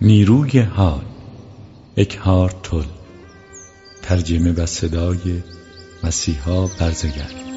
نیروی حال اکهار تل ترجمه و صدای مسیحا برزگر